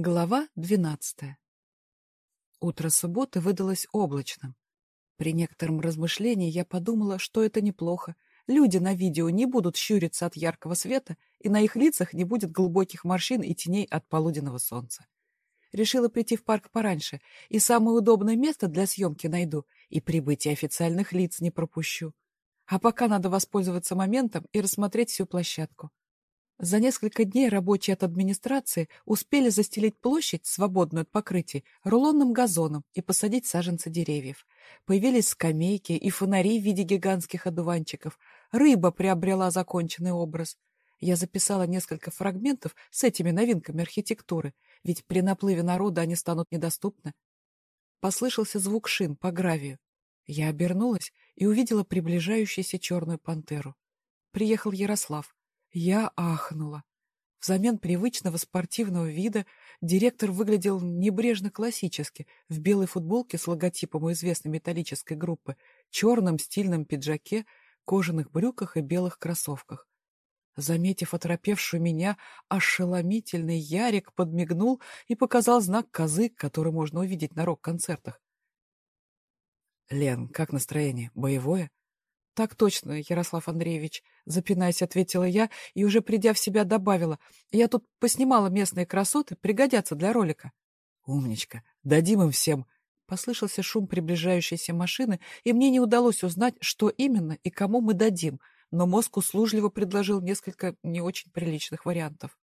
Глава двенадцатая. Утро субботы выдалось облачным. При некотором размышлении я подумала, что это неплохо. Люди на видео не будут щуриться от яркого света, и на их лицах не будет глубоких морщин и теней от полуденного солнца. Решила прийти в парк пораньше, и самое удобное место для съемки найду, и прибытие официальных лиц не пропущу. А пока надо воспользоваться моментом и рассмотреть всю площадку. За несколько дней рабочие от администрации успели застелить площадь, свободную от покрытий, рулонным газоном и посадить саженцы деревьев. Появились скамейки и фонари в виде гигантских одуванчиков. Рыба приобрела законченный образ. Я записала несколько фрагментов с этими новинками архитектуры, ведь при наплыве народа они станут недоступны. Послышался звук шин по гравию. Я обернулась и увидела приближающуюся черную пантеру. Приехал Ярослав. Я ахнула. Взамен привычного спортивного вида директор выглядел небрежно классически, в белой футболке с логотипом у известной металлической группы, черном стильном пиджаке, кожаных брюках и белых кроссовках. Заметив оторопевшую меня, ошеломительный Ярик подмигнул и показал знак козы, который можно увидеть на рок-концертах. — Лен, как настроение? Боевое? «Так точно, Ярослав Андреевич», — запинаясь, ответила я и, уже придя в себя, добавила. «Я тут поснимала местные красоты, пригодятся для ролика». «Умничка, дадим им всем». Послышался шум приближающейся машины, и мне не удалось узнать, что именно и кому мы дадим, но мозг услужливо предложил несколько не очень приличных вариантов.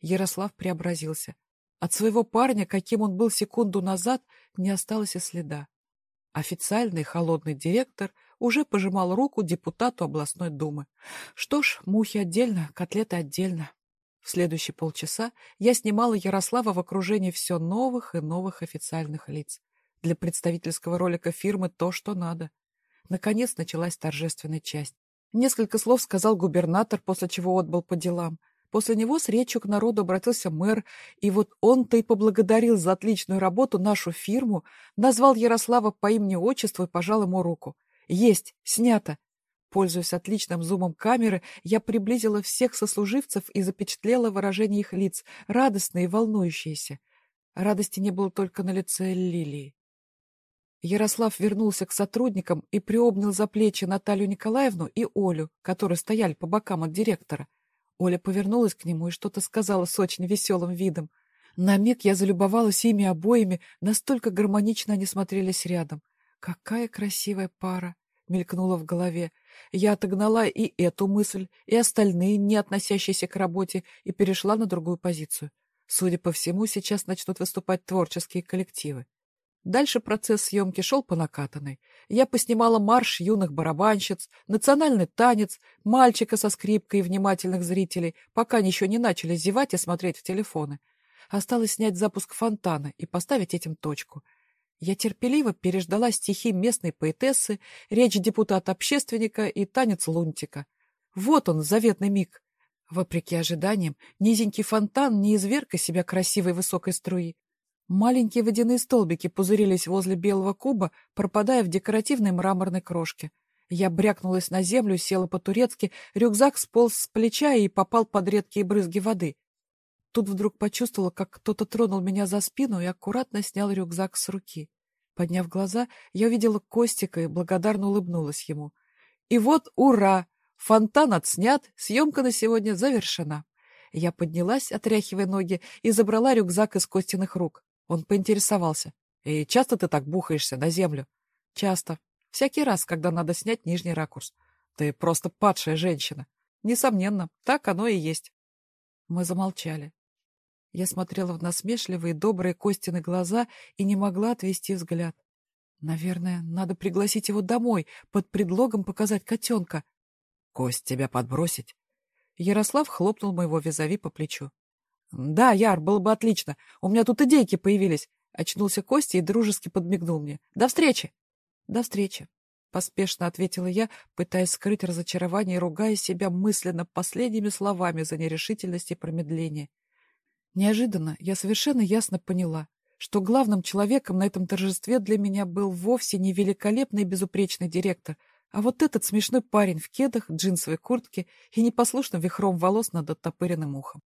Ярослав преобразился. От своего парня, каким он был секунду назад, не осталось и следа. Официальный холодный директор — уже пожимал руку депутату областной думы. Что ж, мухи отдельно, котлеты отдельно. В следующие полчаса я снимала Ярослава в окружении все новых и новых официальных лиц. Для представительского ролика фирмы то, что надо. Наконец началась торжественная часть. Несколько слов сказал губернатор, после чего отбыл по делам. После него с речью к народу обратился мэр, и вот он-то и поблагодарил за отличную работу нашу фирму, назвал Ярослава по имени-отчеству и пожал ему руку. Есть, снято. Пользуясь отличным зумом камеры, я приблизила всех сослуживцев и запечатлела выражение их лиц, радостные и волнующиеся. Радости не было только на лице Лилии. Ярослав вернулся к сотрудникам и приобнял за плечи Наталью Николаевну и Олю, которые стояли по бокам от директора. Оля повернулась к нему и что-то сказала с очень веселым видом. На миг я залюбовалась ими обоими, настолько гармонично они смотрелись рядом. «Какая красивая пара!» — мелькнула в голове. Я отогнала и эту мысль, и остальные, не относящиеся к работе, и перешла на другую позицию. Судя по всему, сейчас начнут выступать творческие коллективы. Дальше процесс съемки шел по накатанной. Я поснимала марш юных барабанщиц, национальный танец, мальчика со скрипкой и внимательных зрителей, пока они еще не начали зевать и смотреть в телефоны. Осталось снять запуск фонтана и поставить этим точку — я терпеливо переждала стихи местной поэтессы, речь депутата-общественника и танец лунтика. Вот он, заветный миг. Вопреки ожиданиям, низенький фонтан не изверг из себя красивой высокой струи. Маленькие водяные столбики пузырились возле белого куба, пропадая в декоративной мраморной крошке. Я брякнулась на землю, села по-турецки, рюкзак сполз с плеча и попал под редкие брызги воды. Тут вдруг почувствовала, как кто-то тронул меня за спину и аккуратно снял рюкзак с руки. Подняв глаза, я увидела Костика и благодарно улыбнулась ему. И вот, ура! Фонтан отснят, съемка на сегодня завершена. Я поднялась, отряхивая ноги, и забрала рюкзак из Костиных рук. Он поинтересовался. «И часто ты так бухаешься на землю?» «Часто. Всякий раз, когда надо снять нижний ракурс. Ты просто падшая женщина. Несомненно, так оно и есть». Мы замолчали. Я смотрела в насмешливые, добрые Костины глаза и не могла отвести взгляд. Наверное, надо пригласить его домой, под предлогом показать котенка. — Кость, тебя подбросить? Ярослав хлопнул моего визави по плечу. — Да, Яр, было бы отлично. У меня тут идейки появились. Очнулся Костя и дружески подмигнул мне. — До встречи! — До встречи! — поспешно ответила я, пытаясь скрыть разочарование и ругая себя мысленно последними словами за нерешительность и промедление. Неожиданно я совершенно ясно поняла, что главным человеком на этом торжестве для меня был вовсе не великолепный и безупречный директор, а вот этот смешной парень в кедах, джинсовой куртке и непослушным вихром волос над оттопыренным ухом.